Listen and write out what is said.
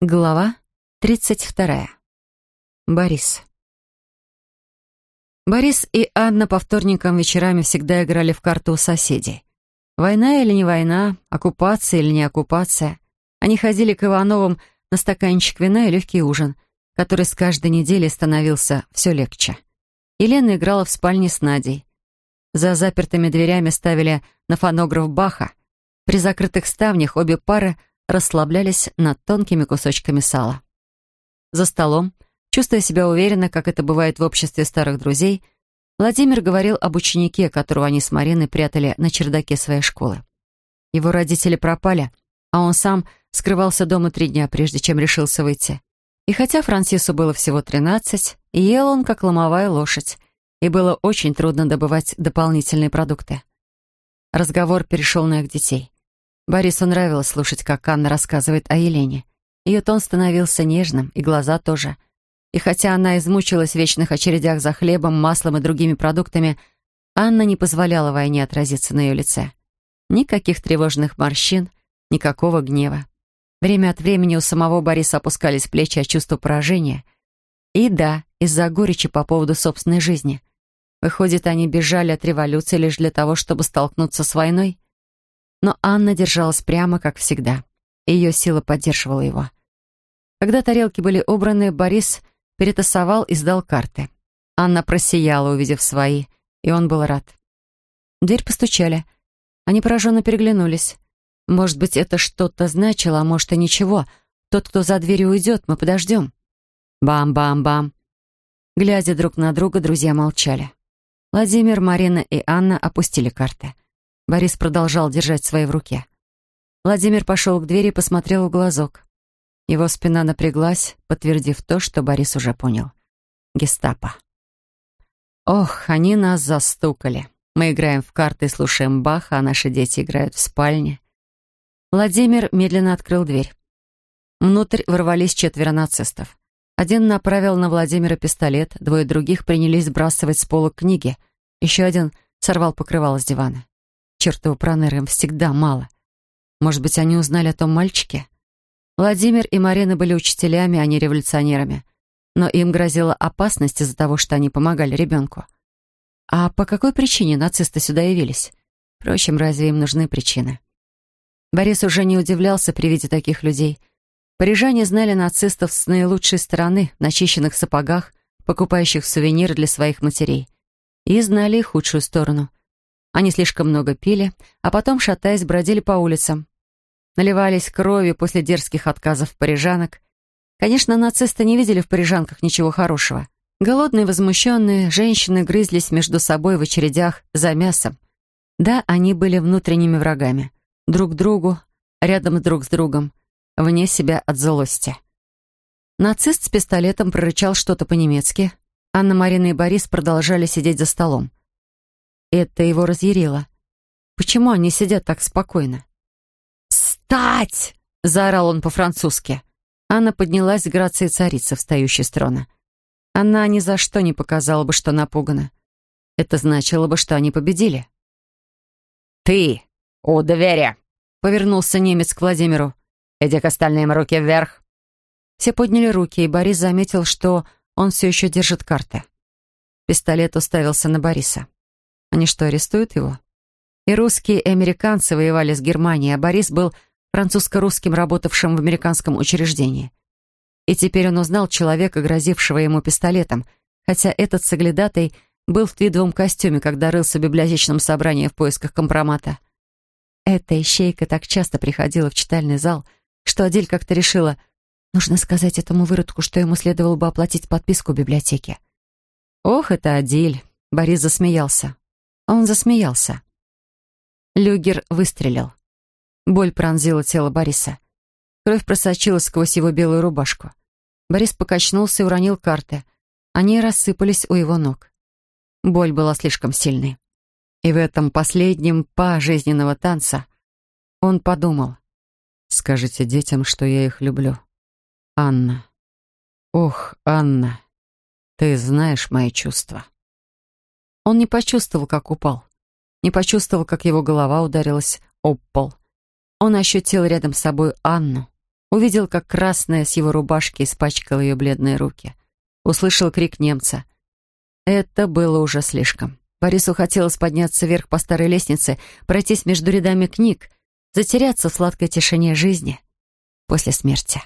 Глава 32. Борис. Борис и Анна по вторникам вечерами всегда играли в карту у соседей. Война или не война, оккупация или не оккупация. Они ходили к Ивановым на стаканчик вина и легкий ужин, который с каждой недели становился все легче. Елена играла в спальне с Надей. За запертыми дверями ставили на фонограф Баха. При закрытых ставнях обе пары – расслаблялись над тонкими кусочками сала. За столом, чувствуя себя уверенно, как это бывает в обществе старых друзей, Владимир говорил об ученике, которого они с Мариной прятали на чердаке своей школы. Его родители пропали, а он сам скрывался дома три дня, прежде чем решился выйти. И хотя Франсису было всего тринадцать, ел он как ломовая лошадь, и было очень трудно добывать дополнительные продукты. Разговор перешел на их детей. Борису нравилось слушать, как Анна рассказывает о Елене. Ее тон становился нежным, и глаза тоже. И хотя она измучилась в вечных очередях за хлебом, маслом и другими продуктами, Анна не позволяла войне отразиться на ее лице. Никаких тревожных морщин, никакого гнева. Время от времени у самого Бориса опускались плечи от чувства поражения. И да, из-за горечи по поводу собственной жизни. Выходит, они бежали от революции лишь для того, чтобы столкнуться с войной? Но Анна держалась прямо, как всегда. Ее сила поддерживала его. Когда тарелки были убраны, Борис перетасовал и сдал карты. Анна просияла, увидев свои, и он был рад. В дверь постучали. Они пораженно переглянулись. Может быть, это что-то значило, а может и ничего. Тот, кто за дверью уйдет, мы подождем. Бам-бам-бам. Глядя друг на друга, друзья молчали. Владимир, Марина и Анна опустили карты. Борис продолжал держать свои в руке. Владимир пошел к двери и посмотрел в глазок. Его спина напряглась, подтвердив то, что Борис уже понял. Гестапо. Ох, они нас застукали. Мы играем в карты и слушаем Баха, а наши дети играют в спальне. Владимир медленно открыл дверь. Внутрь ворвались четверо нацистов. Один направил на Владимира пистолет, двое других принялись сбрасывать с пола книги. Еще один сорвал покрывало с дивана. Чертову проныры им всегда мало. Может быть, они узнали о том мальчике? Владимир и Марина были учителями, а не революционерами. Но им грозила опасность из-за того, что они помогали ребенку. А по какой причине нацисты сюда явились? Впрочем, разве им нужны причины? Борис уже не удивлялся при виде таких людей. Парижане знали нацистов с наилучшей стороны, в начищенных сапогах, покупающих сувениры для своих матерей. И знали их худшую сторону — они слишком много пили, а потом, шатаясь, бродили по улицам. Наливались кровью после дерзких отказов парижанок. Конечно, нацисты не видели в парижанках ничего хорошего. Голодные, возмущенные, женщины грызлись между собой в очередях за мясом. Да, они были внутренними врагами. Друг другу, рядом друг с другом, вне себя от злости. Нацист с пистолетом прорычал что-то по-немецки. Анна, Марина и Борис продолжали сидеть за столом. Это его разъярило. Почему они сидят так спокойно? «Встать!» — заорал он по-французски. Анна поднялась с грацией царицы, встающей с трона. Она ни за что не показала бы, что напугана. Это значило бы, что они победили. «Ты! У двери!» — повернулся немец к Владимиру. «Иди к остальным, руки вверх!» Все подняли руки, и Борис заметил, что он все еще держит карты. Пистолет уставился на Бориса. Они что, арестуют его? И русские, и американцы воевали с Германией, а Борис был французско-русским, работавшим в американском учреждении. И теперь он узнал человека, грозившего ему пистолетом, хотя этот соглядатый был в твидовом костюме, когда рылся в библиотечном собрании в поисках компромата. Эта ищейка так часто приходила в читальный зал, что Адель как-то решила, нужно сказать этому выродку, что ему следовало бы оплатить подписку в библиотеке. Ох, это Адель. Борис засмеялся. Он засмеялся. Люгер выстрелил. Боль пронзила тело Бориса. Кровь просочилась сквозь его белую рубашку. Борис покачнулся и уронил карты. Они рассыпались у его ног. Боль была слишком сильной. И в этом последнем па жизненного танца он подумал. «Скажите детям, что я их люблю. Анна. Ох, Анна, ты знаешь мои чувства». Он не почувствовал, как упал. Не почувствовал, как его голова ударилась об пол. Он ощутил рядом с собой Анну, Увидел, как красная с его рубашки испачкала ее бледные руки. Услышал крик немца. Это было уже слишком. Борису хотелось подняться вверх по старой лестнице, пройтись между рядами книг, затеряться в сладкой тишине жизни после смерти.